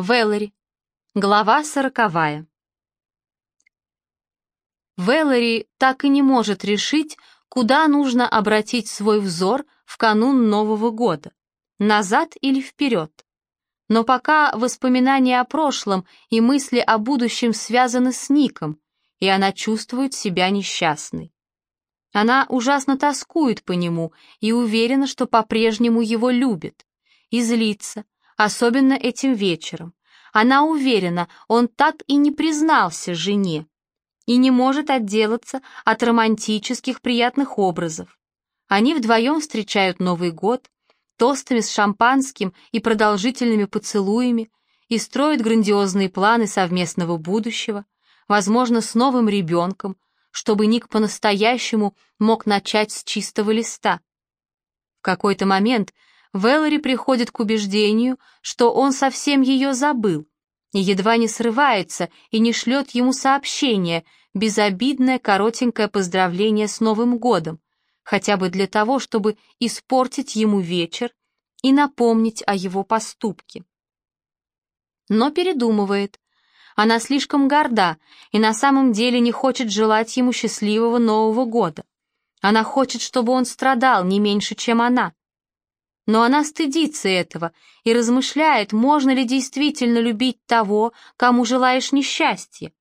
Вэллори. Глава сороковая. Вэллори так и не может решить, куда нужно обратить свой взор в канун Нового года, назад или вперед. Но пока воспоминания о прошлом и мысли о будущем связаны с Ником, и она чувствует себя несчастной. Она ужасно тоскует по нему и уверена, что по-прежнему его любит, и злится, особенно этим вечером. Она уверена, он так и не признался жене и не может отделаться от романтических приятных образов. Они вдвоем встречают Новый год, тостами с шампанским и продолжительными поцелуями, и строят грандиозные планы совместного будущего, возможно, с новым ребенком, чтобы Ник по-настоящему мог начать с чистого листа. В какой-то момент Вэллори приходит к убеждению, что он совсем ее забыл, и едва не срывается и не шлет ему сообщение, безобидное коротенькое поздравление с Новым годом, хотя бы для того, чтобы испортить ему вечер и напомнить о его поступке. Но передумывает. Она слишком горда и на самом деле не хочет желать ему счастливого Нового года. Она хочет, чтобы он страдал не меньше, чем она. Но она стыдится этого и размышляет, можно ли действительно любить того, кому желаешь несчастья.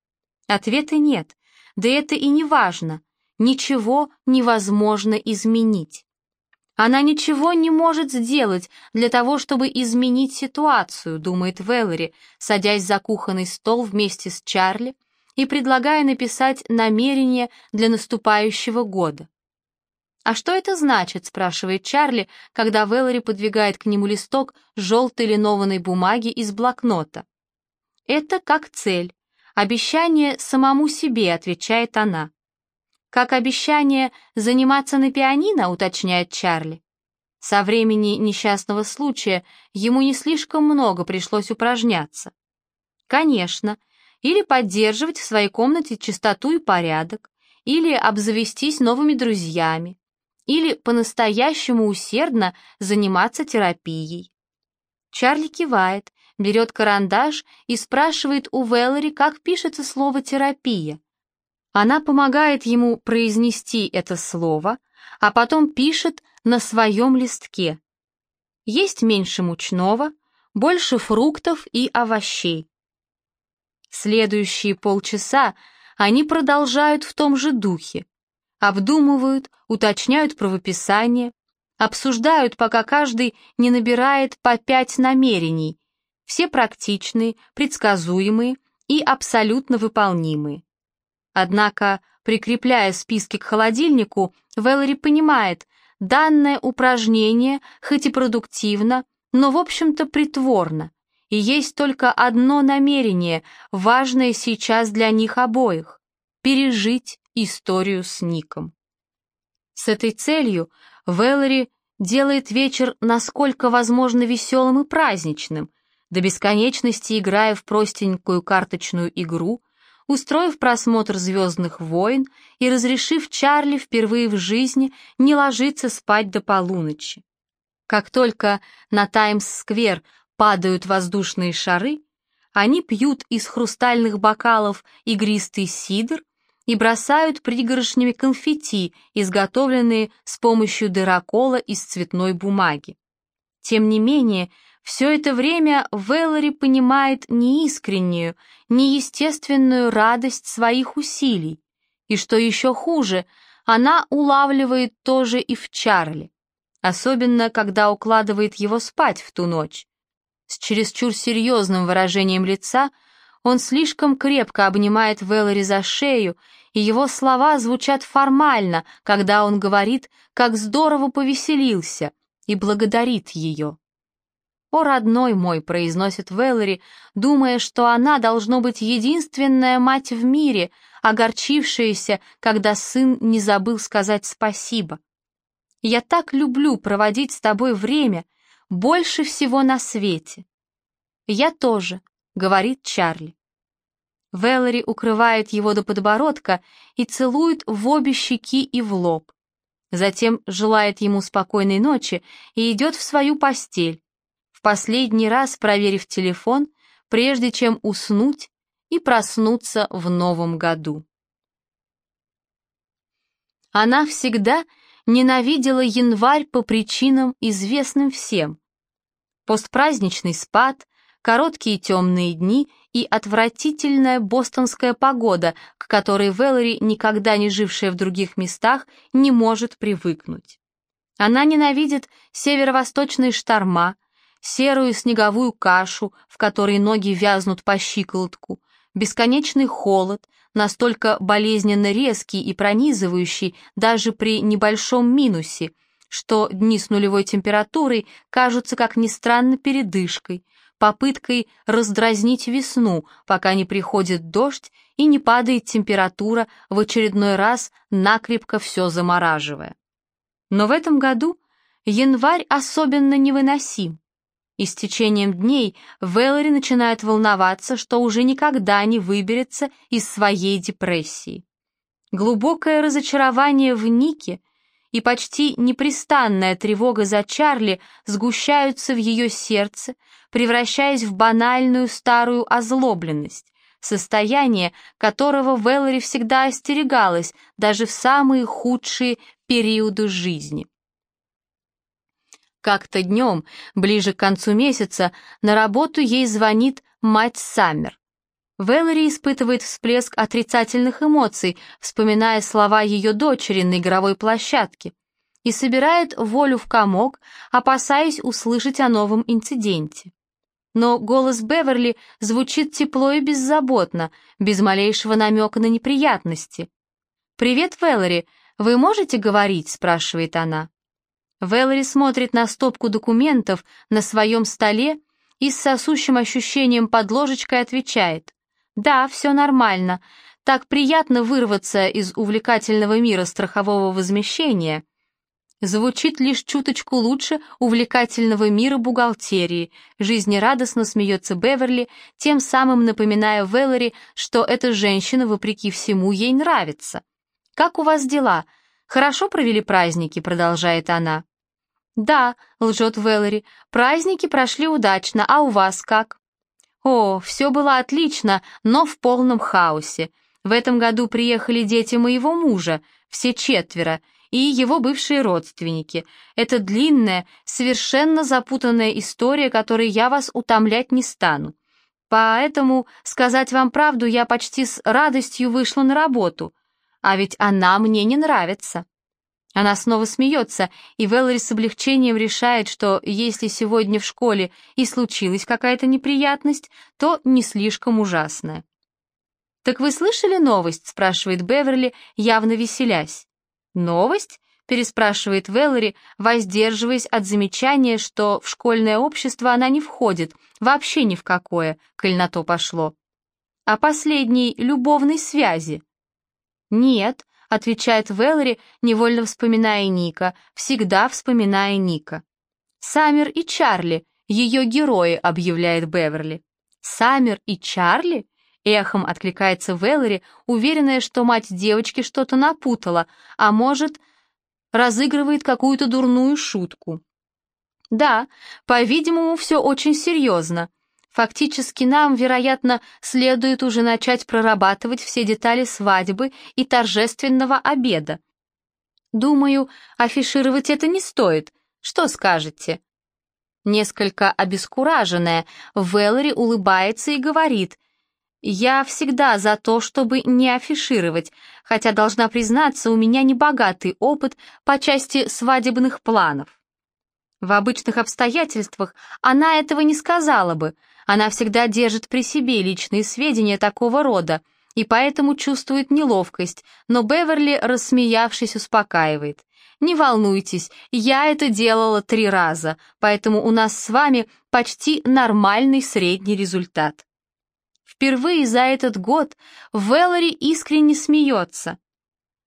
Ответа нет, да это и не важно, ничего невозможно изменить. Она ничего не может сделать для того, чтобы изменить ситуацию, думает Вэллори, садясь за кухонный стол вместе с Чарли и предлагая написать намерение для наступающего года. «А что это значит?» — спрашивает Чарли, когда Вэллори подвигает к нему листок желтой линованной бумаги из блокнота. «Это как цель. Обещание самому себе», — отвечает она. «Как обещание заниматься на пианино», — уточняет Чарли. Со времени несчастного случая ему не слишком много пришлось упражняться. Конечно, или поддерживать в своей комнате чистоту и порядок, или обзавестись новыми друзьями, или по-настоящему усердно заниматься терапией. Чарли кивает, берет карандаш и спрашивает у Вэллори, как пишется слово «терапия». Она помогает ему произнести это слово, а потом пишет на своем листке. Есть меньше мучного, больше фруктов и овощей. Следующие полчаса они продолжают в том же духе, обдумывают, уточняют правописание, обсуждают, пока каждый не набирает по пять намерений, все практичные, предсказуемые и абсолютно выполнимые. Однако, прикрепляя списки к холодильнику, Вэллори понимает, данное упражнение, хоть и продуктивно, но, в общем-то, притворно, и есть только одно намерение, важное сейчас для них обоих — пережить историю с Ником. С этой целью Вэллори делает вечер насколько возможно веселым и праздничным, до бесконечности играя в простенькую карточную игру, устроив просмотр «Звездных войн» и разрешив Чарли впервые в жизни не ложиться спать до полуночи. Как только на Таймс-сквер падают воздушные шары, они пьют из хрустальных бокалов игристый сидр и бросают пригоршнями конфетти, изготовленные с помощью дырокола из цветной бумаги. Тем не менее, все это время Вэллори понимает неискреннюю, неестественную радость своих усилий, и, что еще хуже, она улавливает тоже и в Чарли, особенно когда укладывает его спать в ту ночь. С чересчур серьезным выражением лица он слишком крепко обнимает Вэллори за шею и его слова звучат формально, когда он говорит, как здорово повеселился, и благодарит ее. «О, родной мой», — произносит Вэллори, думая, что она должно быть единственная мать в мире, огорчившаяся, когда сын не забыл сказать спасибо. «Я так люблю проводить с тобой время, больше всего на свете». «Я тоже», — говорит Чарли. Вэллори укрывает его до подбородка и целует в обе щеки и в лоб. Затем желает ему спокойной ночи и идет в свою постель. В последний раз, проверив телефон, прежде чем уснуть и проснуться в новом году. Она всегда ненавидела январь по причинам, известным всем. Постпраздничный спад, короткие темные дни и отвратительная бостонская погода, к которой Вэллори, никогда не жившая в других местах, не может привыкнуть. Она ненавидит северо-восточные шторма, серую снеговую кашу, в которой ноги вязнут по щиколотку, бесконечный холод, настолько болезненно резкий и пронизывающий даже при небольшом минусе, что дни с нулевой температурой кажутся, как ни странно, передышкой, попыткой раздразнить весну, пока не приходит дождь и не падает температура, в очередной раз накрепко все замораживая. Но в этом году январь особенно невыносим. И с течением дней Вэллори начинает волноваться, что уже никогда не выберется из своей депрессии. Глубокое разочарование в Нике и почти непрестанная тревога за Чарли сгущаются в ее сердце, превращаясь в банальную старую озлобленность, состояние которого Вэллори всегда остерегалась даже в самые худшие периоды жизни. Как-то днем, ближе к концу месяца, на работу ей звонит мать Саммер. Вэллори испытывает всплеск отрицательных эмоций, вспоминая слова ее дочери на игровой площадке, и собирает волю в комок, опасаясь услышать о новом инциденте. Но голос Беверли звучит тепло и беззаботно, без малейшего намека на неприятности. «Привет, Вэллори, вы можете говорить?» — спрашивает она. Вэллори смотрит на стопку документов на своем столе и с сосущим ощущением под ложечкой отвечает. «Да, все нормально. Так приятно вырваться из увлекательного мира страхового возмещения». Звучит лишь чуточку лучше увлекательного мира бухгалтерии. Жизнерадостно смеется Беверли, тем самым напоминая Вэллори, что эта женщина, вопреки всему, ей нравится. «Как у вас дела? Хорошо провели праздники?» — продолжает она. «Да», — лжет Вэллори, — «праздники прошли удачно, а у вас как?» «О, все было отлично, но в полном хаосе. В этом году приехали дети моего мужа, все четверо, и его бывшие родственники. Это длинная, совершенно запутанная история, которой я вас утомлять не стану. Поэтому, сказать вам правду, я почти с радостью вышла на работу. А ведь она мне не нравится. Она снова смеется, и Вэллори с облегчением решает, что если сегодня в школе и случилась какая-то неприятность, то не слишком ужасная. «Так вы слышали новость?» — спрашивает Беверли, явно веселясь. «Новость?» — переспрашивает Вэллори, воздерживаясь от замечания, что в школьное общество она не входит, вообще ни в какое, коль на то пошло. «О последней любовной связи?» «Нет», — отвечает Вэллори, невольно вспоминая Ника, всегда вспоминая Ника. «Саммер и Чарли, ее герои», — объявляет Беверли. «Саммер и Чарли?» — эхом откликается Вэллори, уверенная, что мать девочки что-то напутала, а может, разыгрывает какую-то дурную шутку. «Да, по-видимому, все очень серьезно. Фактически нам, вероятно, следует уже начать прорабатывать все детали свадьбы и торжественного обеда. Думаю, афишировать это не стоит. Что скажете? Несколько обескураженная, Вэллори улыбается и говорит, «Я всегда за то, чтобы не афишировать, хотя, должна признаться, у меня небогатый опыт по части свадебных планов». В обычных обстоятельствах она этого не сказала бы, она всегда держит при себе личные сведения такого рода и поэтому чувствует неловкость, но Беверли, рассмеявшись, успокаивает. «Не волнуйтесь, я это делала три раза, поэтому у нас с вами почти нормальный средний результат». Впервые за этот год Веллори искренне смеется.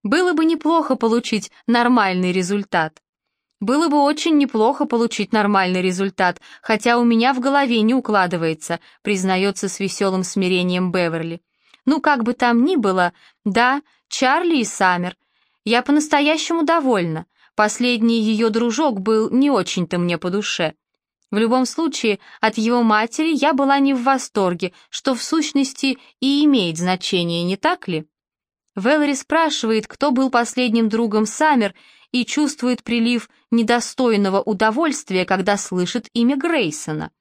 Было бы неплохо получить нормальный результат. Было бы очень неплохо получить нормальный результат, хотя у меня в голове не укладывается, признается с веселым смирением Беверли. Ну, как бы там ни было, да, Чарли и Саммер. Я по-настоящему довольна. Последний ее дружок был не очень-то мне по душе. В любом случае, от его матери я была не в восторге, что в сущности и имеет значение, не так ли? Вэлори спрашивает, кто был последним другом Саммер, и чувствует прилив недостойного удовольствия, когда слышит имя Грейсона.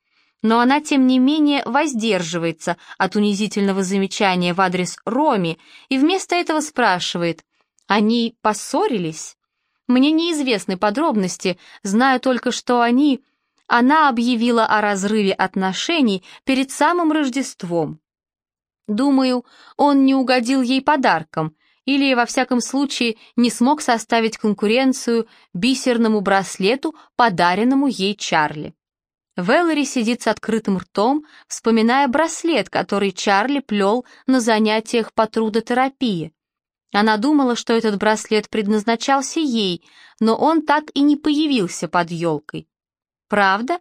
Но она, тем не менее, воздерживается от унизительного замечания в адрес Роми и вместо этого спрашивает, они поссорились? Мне неизвестны подробности, знаю только, что они... Она объявила о разрыве отношений перед самым Рождеством. Думаю, он не угодил ей подарком, или, во всяком случае, не смог составить конкуренцию бисерному браслету, подаренному ей Чарли. Вэллори сидит с открытым ртом, вспоминая браслет, который Чарли плел на занятиях по трудотерапии. Она думала, что этот браслет предназначался ей, но он так и не появился под елкой. Правда?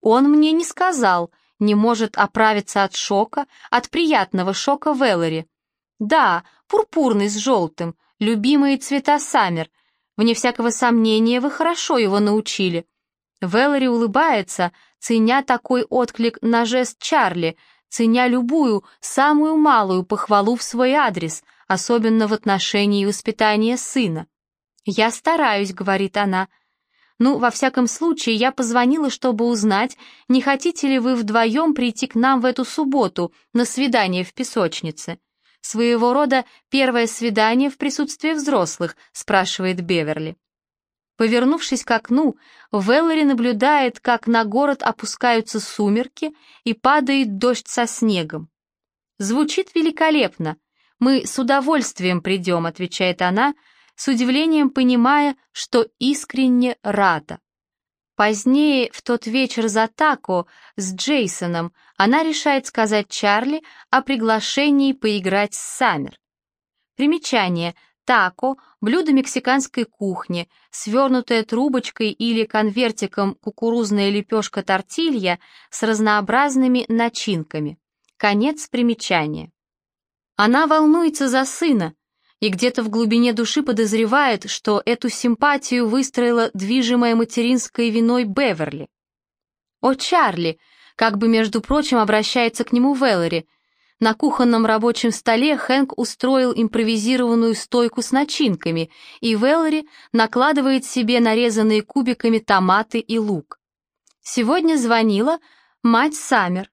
Он мне не сказал, не может оправиться от шока, от приятного шока Веллори. Да, пурпурный с желтым, любимые цвета Саммер. Вне всякого сомнения, вы хорошо его научили. Веллори улыбается, ценя такой отклик на жест Чарли, ценя любую, самую малую похвалу в свой адрес, особенно в отношении воспитания сына. «Я стараюсь», — говорит она, — ну, во всяком случае, я позвонила, чтобы узнать, не хотите ли вы вдвоем прийти к нам в эту субботу на свидание в песочнице. Своего рода первое свидание в присутствии взрослых, спрашивает Беверли. Повернувшись к окну, Веллори наблюдает, как на город опускаются сумерки и падает дождь со снегом. «Звучит великолепно. Мы с удовольствием придем», — отвечает она, — с удивлением понимая, что искренне рада. Позднее, в тот вечер за тако с Джейсоном, она решает сказать Чарли о приглашении поиграть с Саммер. Примечание. Тако – блюдо мексиканской кухни, свернутая трубочкой или конвертиком кукурузная лепешка тортилья с разнообразными начинками. Конец примечания. Она волнуется за сына, и где-то в глубине души подозревает, что эту симпатию выстроила движимая материнской виной Беверли. «О, Чарли!» — как бы, между прочим, обращается к нему Веллери. На кухонном рабочем столе Хэнк устроил импровизированную стойку с начинками, и Веллери накладывает себе нарезанные кубиками томаты и лук. Сегодня звонила мать Саммер.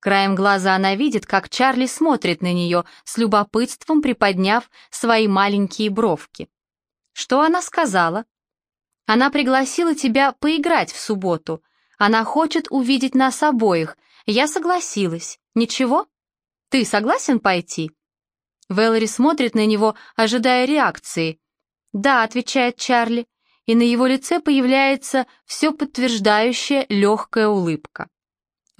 Краем глаза она видит, как Чарли смотрит на нее, с любопытством приподняв свои маленькие бровки. Что она сказала? Она пригласила тебя поиграть в субботу. Она хочет увидеть нас обоих. Я согласилась. Ничего? Ты согласен пойти? Вэллори смотрит на него, ожидая реакции. «Да», — отвечает Чарли, и на его лице появляется все подтверждающая легкая улыбка.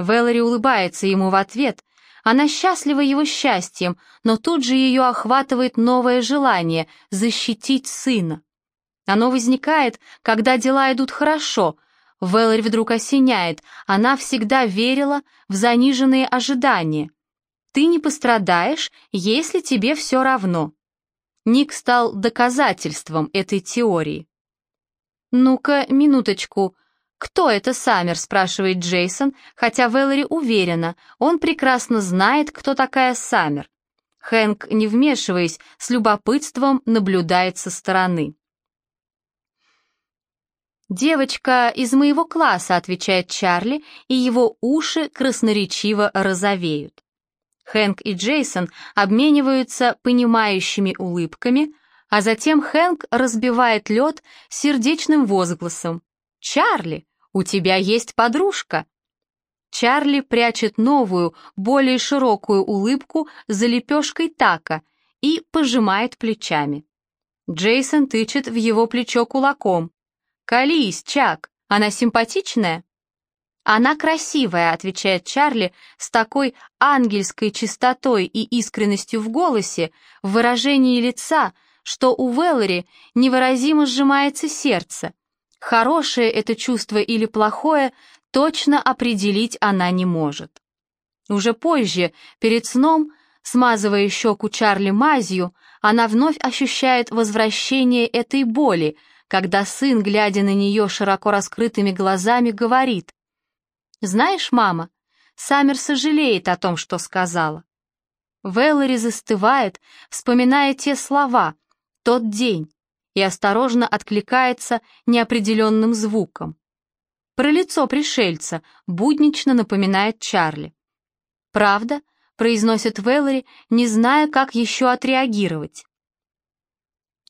Вэллори улыбается ему в ответ. Она счастлива его счастьем, но тут же ее охватывает новое желание — защитить сына. Оно возникает, когда дела идут хорошо. Вэллори вдруг осеняет, она всегда верила в заниженные ожидания. «Ты не пострадаешь, если тебе все равно». Ник стал доказательством этой теории. «Ну-ка, минуточку», «Кто это Саммер?» — спрашивает Джейсон, хотя Вэллори уверена, он прекрасно знает, кто такая Саммер. Хэнк, не вмешиваясь, с любопытством наблюдает со стороны. «Девочка из моего класса», — отвечает Чарли, и его уши красноречиво розовеют. Хэнк и Джейсон обмениваются понимающими улыбками, а затем Хэнк разбивает лед сердечным возгласом. «Чарли, у тебя есть подружка!» Чарли прячет новую, более широкую улыбку за лепешкой така и пожимает плечами. Джейсон тычет в его плечо кулаком. «Колись, Чак, она симпатичная?» «Она красивая», — отвечает Чарли с такой ангельской чистотой и искренностью в голосе, в выражении лица, что у Веллори невыразимо сжимается сердце. Хорошее это чувство или плохое, точно определить она не может. Уже позже, перед сном, смазывая щеку Чарли мазью, она вновь ощущает возвращение этой боли, когда сын, глядя на нее широко раскрытыми глазами, говорит «Знаешь, мама, Саммер сожалеет о том, что сказала». Вэллори застывает, вспоминая те слова, тот день, и осторожно откликается неопределенным звуком. Про лицо пришельца буднично напоминает Чарли. «Правда?» — произносит Вэллори, не зная, как еще отреагировать.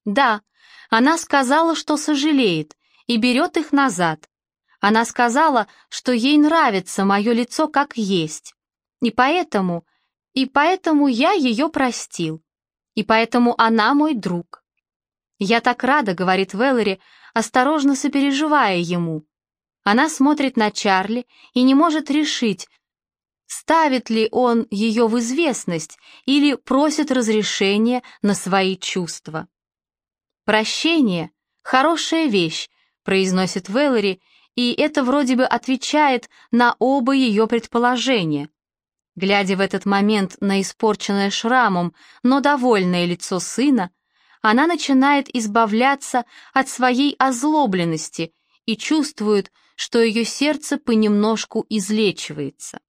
«Да, она сказала, что сожалеет, и берет их назад. Она сказала, что ей нравится мое лицо как есть. И поэтому, и поэтому я ее простил. И поэтому она мой друг. «Я так рада», — говорит Вэллори, осторожно сопереживая ему. Она смотрит на Чарли и не может решить, ставит ли он ее в известность или просит разрешения на свои чувства. «Прощение — хорошая вещь», — произносит Вэллори, и это вроде бы отвечает на оба ее предположения. Глядя в этот момент на испорченное шрамом, но довольное лицо сына, она начинает избавляться от своей озлобленности и чувствует, что ее сердце понемножку излечивается.